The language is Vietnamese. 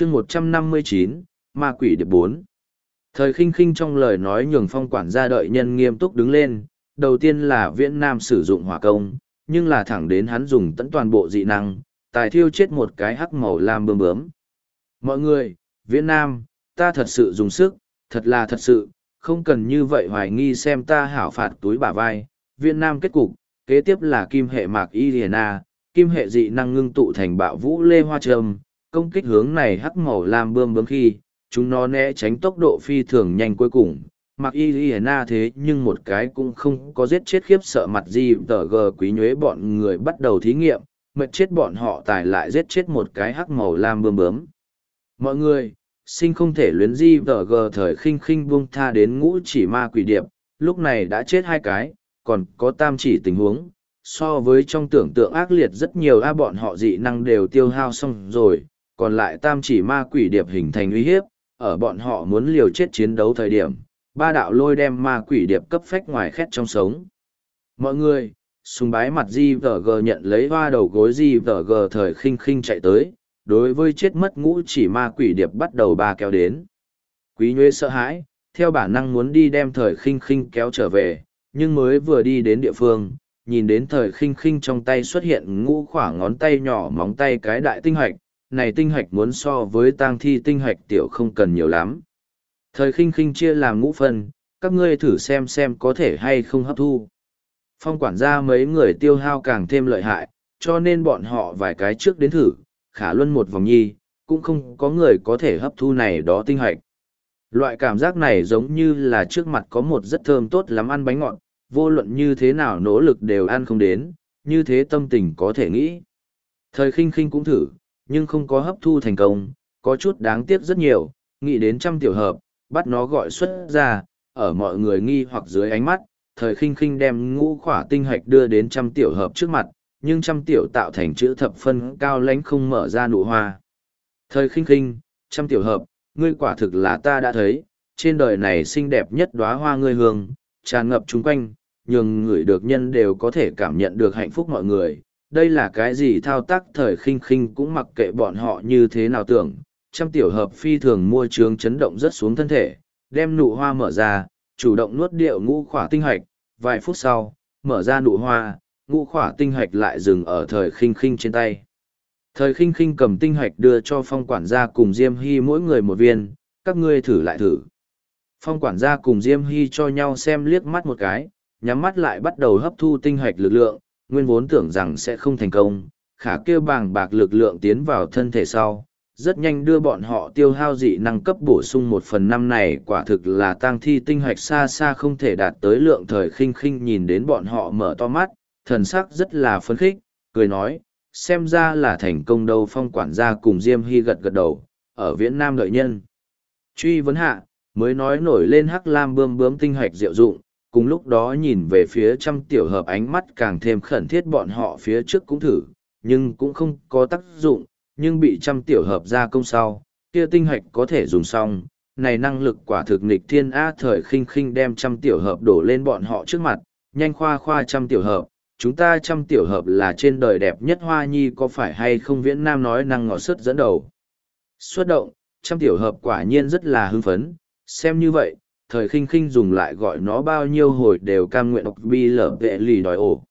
chương một trăm năm mươi chín, ma quỷ điệp bốn. Thời khinh khinh trong lời nói nhường phong quản gia đợi nhân nghiêm túc đứng lên, đầu tiên là viễn nam sử dụng hỏa công, nhưng là thẳng đến hắn dùng tận toàn bộ dị năng, tài thiêu chết một cái hắc màu lam bơm bướm. Mọi người, viễn nam, ta thật sự dùng sức, thật là thật sự, không cần như vậy hoài nghi xem ta hảo phạt túi bả vai. Viễn nam kết cục, kế tiếp là kim hệ mạc y hiền a kim hệ dị năng ngưng tụ thành bạo vũ lê hoa trâm công kích hướng này hắc màu lam bươm bướm khi, chúng nó né tránh tốc độ phi thường nhanh cuối cùng. Mặc y y na thế nhưng một cái cũng không có giết chết khiếp sợ mặt di tờ g quý nhuế bọn người bắt đầu thí nghiệm, mệt chết bọn họ tài lại giết chết một cái hắc màu lam bươm bướm. Mọi người, sinh không thể luyến di tờ g thời khinh khinh buông tha đến ngũ chỉ ma quỷ điệp, lúc này đã chết hai cái, còn có tam chỉ tình huống. So với trong tưởng tượng ác liệt rất nhiều a, bọn họ dị năng đều tiêu hao xong rồi còn lại tam chỉ ma quỷ điệp hình thành uy hiếp, ở bọn họ muốn liều chết chiến đấu thời điểm, ba đạo lôi đem ma quỷ điệp cấp phách ngoài khét trong sống. Mọi người, sùng bái mặt di vờ g nhận lấy hoa đầu gối di vờ g thời khinh khinh chạy tới, đối với chết mất ngũ chỉ ma quỷ điệp bắt đầu ba kéo đến. Quý nhuế sợ hãi, theo bản năng muốn đi đem thời khinh khinh kéo trở về, nhưng mới vừa đi đến địa phương, nhìn đến thời khinh khinh trong tay xuất hiện ngũ khoảng ngón tay nhỏ móng tay cái đại tinh hoạch này tinh hạch muốn so với tang thi tinh hạch tiểu không cần nhiều lắm thời khinh khinh chia làm ngũ phần các ngươi thử xem xem có thể hay không hấp thu phong quản gia mấy người tiêu hao càng thêm lợi hại cho nên bọn họ vài cái trước đến thử khả luân một vòng nhi cũng không có người có thể hấp thu này đó tinh hạch. loại cảm giác này giống như là trước mặt có một rất thơm tốt lắm ăn bánh ngọt vô luận như thế nào nỗ lực đều ăn không đến, như thế tâm tình có thể nghĩ. Thời khinh khinh cũng thử, nhưng không có hấp thu thành công, có chút đáng tiếc rất nhiều, nghĩ đến trăm tiểu hợp, bắt nó gọi xuất ra, ở mọi người nghi hoặc dưới ánh mắt, thời khinh khinh đem ngũ khỏa tinh hạch đưa đến trăm tiểu hợp trước mặt, nhưng trăm tiểu tạo thành chữ thập phân cao lãnh không mở ra nụ hoa. Thời khinh khinh, trăm tiểu hợp, ngươi quả thực là ta đã thấy, trên đời này xinh đẹp nhất đóa hoa ngươi hương, tràn ngập chung quanh, nhường người được nhân đều có thể cảm nhận được hạnh phúc mọi người. Đây là cái gì thao tác thời khinh khinh cũng mặc kệ bọn họ như thế nào tưởng. Trăm tiểu hợp phi thường mua trường chấn động rất xuống thân thể, đem nụ hoa mở ra, chủ động nuốt điệu ngũ khỏa tinh hạch. Vài phút sau, mở ra nụ hoa, ngũ khỏa tinh hạch lại dừng ở thời khinh khinh trên tay. Thời khinh khinh cầm tinh hạch đưa cho phong quản gia cùng Diêm Hy mỗi người một viên, các ngươi thử lại thử. Phong quản gia cùng Diêm Hy cho nhau xem liếc mắt một cái, nhắm mắt lại bắt đầu hấp thu tinh hạch lực lượng, nguyên vốn tưởng rằng sẽ không thành công, khả kêu bàng bạc lực lượng tiến vào thân thể sau, rất nhanh đưa bọn họ tiêu hao dị năng cấp bổ sung một phần năm này quả thực là tang thi tinh hạch xa xa không thể đạt tới lượng thời khinh khinh nhìn đến bọn họ mở to mắt, thần sắc rất là phấn khích, cười nói, xem ra là thành công đâu phong quản gia cùng Diêm Hy gật gật đầu, ở viễn nam đợi nhân. Truy vấn hạ, mới nói nổi lên hắc lam bươm bướm tinh hạch diệu dụng, cùng lúc đó nhìn về phía trăm tiểu hợp ánh mắt càng thêm khẩn thiết bọn họ phía trước cũng thử, nhưng cũng không có tác dụng, nhưng bị trăm tiểu hợp ra công sau, kia tinh hạch có thể dùng xong, này năng lực quả thực nghịch thiên a thời khinh khinh đem trăm tiểu hợp đổ lên bọn họ trước mặt, nhanh khoa khoa trăm tiểu hợp, chúng ta trăm tiểu hợp là trên đời đẹp nhất hoa nhi có phải hay không viễn nam nói năng ngọt sứt dẫn đầu. Xuất động, trăm tiểu hợp quả nhiên rất là hưng phấn, xem như vậy, thời khinh khinh dùng lại gọi nó bao nhiêu hồi đều cam nguyện ọc bi lở vệ lì đòi ổ.